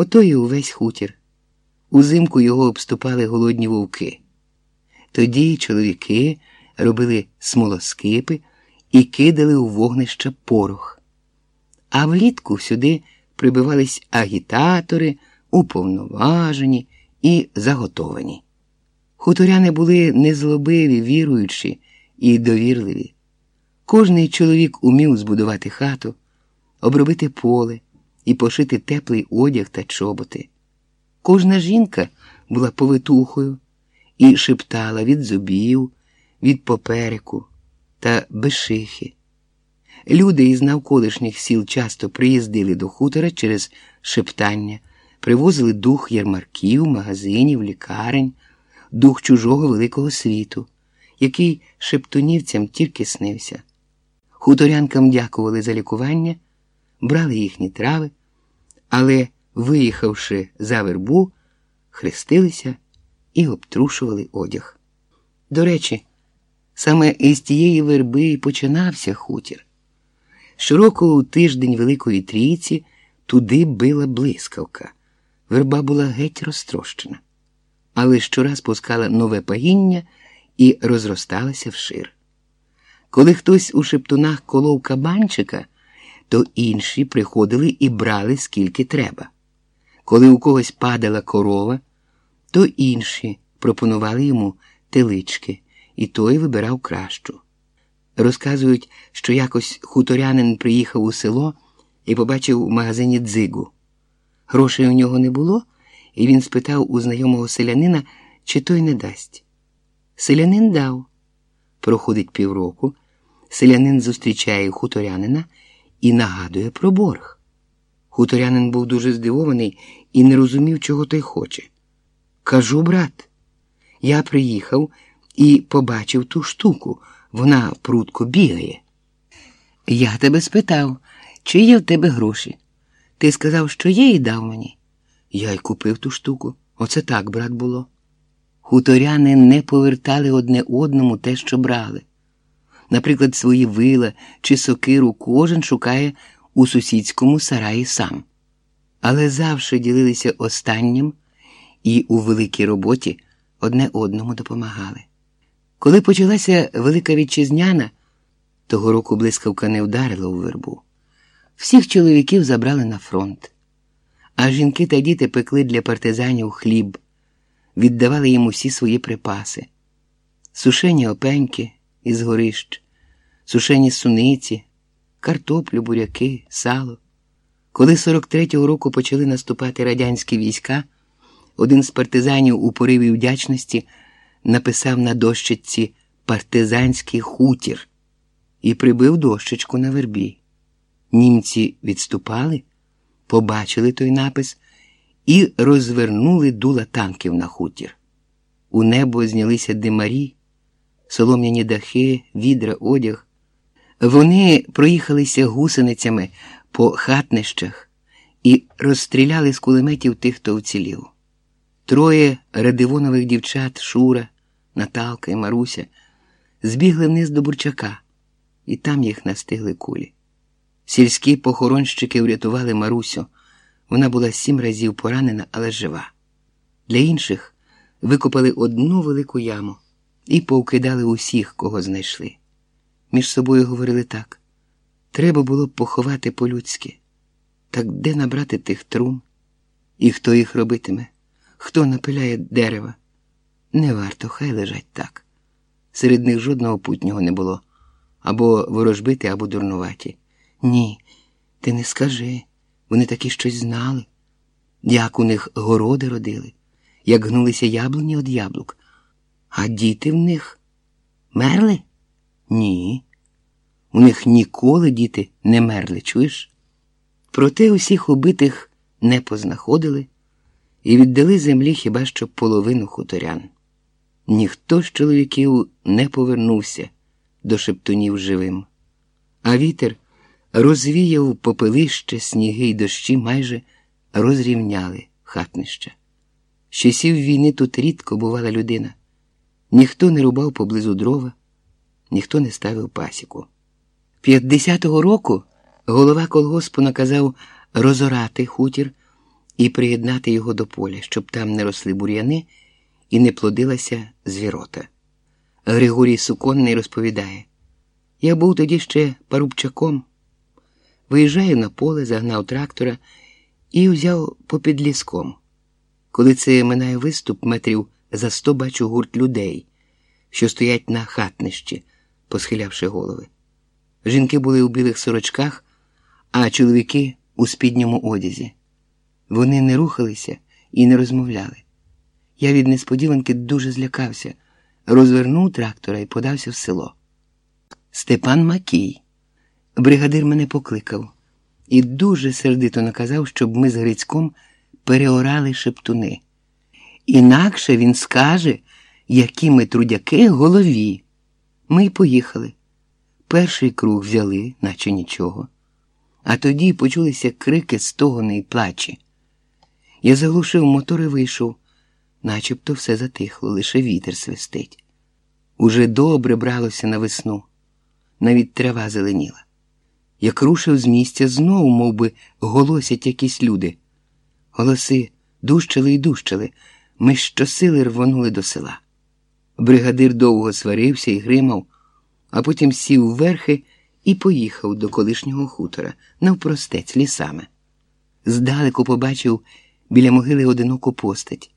Ото й увесь хутір. Узимку його обступали голодні вовки. Тоді чоловіки робили смолоскипи і кидали у вогнища порох. А влітку сюди прибивались агітатори, уповноважені і заготовані. Хуторяни були незлобиві, віруючі і довірливі. Кожний чоловік умів збудувати хату, обробити поле і пошити теплий одяг та чоботи. Кожна жінка була повитухою і шептала від зубів, від попереку та безшихи. Люди із навколишніх сіл часто приїздили до хутора через шептання, привозили дух ярмарків, магазинів, лікарень, дух чужого великого світу, який шептунівцям тільки снився. Хуторянкам дякували за лікування, брали їхні трави, але, виїхавши за вербу, хрестилися і обтрушували одяг. До речі, саме із тієї верби і починався хутір. Щороку у тиждень Великої Трійці туди била блискавка. Верба була геть розтрощена, але щораз пускала нове пагіння і розросталася вшир. Коли хтось у шептунах колов кабанчика, то інші приходили і брали скільки треба. Коли у когось падала корова, то інші пропонували йому телички, і той вибирав кращу. Розказують, що якось хуторянин приїхав у село і побачив у магазині дзигу. Грошей у нього не було, і він спитав у знайомого селянина, чи той не дасть. Селянин дав. Проходить півроку, селянин зустрічає хуторянина і нагадує про борг. Хуторянин був дуже здивований і не розумів, чого той хоче. Кажу, брат, я приїхав і побачив ту штуку, вона прудко бігає. Я тебе спитав, чи є в тебе гроші. Ти сказав, що є, і дав мені. Я й купив ту штуку. Оце так, брат, було. Хуторяни не повертали одне одному те, що брали. Наприклад, свої вила чи сокиру кожен шукає у сусідському сараї сам. Але завжди ділилися останнім і у великій роботі одне одному допомагали. Коли почалася Велика Вітчизняна, того року блискавка не вдарила у вербу. Всіх чоловіків забрали на фронт, а жінки та діти пекли для партизанів хліб, віддавали їм усі свої припаси, сушені опеньки із горищ, сушені суниці, картоплю, буряки, сало. Коли 43-го року почали наступати радянські війська, один з партизанів у пориві вдячності написав на дощечці партизанський хутір і прибив дощечку на вербі. Німці відступали, побачили той напис і розвернули дула танків на хутір. У небо знялися димарі, солом'яні дахи, відра, одяг. Вони проїхалися гусеницями по хатнищах і розстріляли з кулеметів тих, хто вцілів. Троє радивонових дівчат Шура, Наталка і Маруся збігли вниз до бурчака, і там їх настигли кулі. Сільські похоронщики врятували Марусю. Вона була сім разів поранена, але жива. Для інших викопали одну велику яму і повкидали усіх, кого знайшли. Між собою говорили так: треба було б поховати по-людськи. Так де набрати тих трун? І хто їх робитиме? Хто напиляє дерева? Не варто, хай лежать так. Серед них жодного путнього не було або ворожбити, або дурнуваті. Ні, ти не скажи. Вони таки щось знали, як у них городи родили, як гнулися яблуні від яблук. А діти в них мерли? Ні. У них ніколи діти не мерли, чуєш? Проте усіх убитих не познаходили і віддали землі хіба що половину хуторян. Ніхто з чоловіків не повернувся до шептунів живим, а вітер розвіяв попелище, сніги й дощі майже розрівняли хатнища. З часів війни тут рідко бувала людина. Ніхто не рубав поблизу дрова, ніхто не ставив пасіку. 50-го року голова колгоспу наказав розорати хутір і приєднати його до поля, щоб там не росли бур'яни і не плодилася звірота. Григорій Суконний розповідає: я був тоді ще парубчаком. Виїжджаю на поле, загнав трактора і взяв попід ліском. Коли це минає виступ, метрів за сто бачу гурт людей, що стоять на хатнищі, посхилявши голови. Жінки були у білих сорочках, а чоловіки у спідньому одязі. Вони не рухалися і не розмовляли. Я від несподіванки дуже злякався, розвернув трактора і подався в село. Степан Макій. Бригадир мене покликав і дуже сердито наказав, щоб ми з Грицьком переорали шептуни. Інакше він скаже, які ми трудяки голові. Ми й поїхали. Перший круг взяли, наче нічого, а тоді почулися крики, стогони й плачі. Я заглушив мотор і вийшов, начебто все затихло, лише вітер свистить. Уже добре бралося на весну, навіть трава зеленіла. Як рушив з місця, знову мов би, голосять якісь люди. Голоси дужчали й дужчали, ми щосили рвонули до села. Бригадир довго сварився і гримав, а потім сів верхи і поїхав до колишнього хутора навпростець лісами. Здалеку побачив біля могили одиноку постать.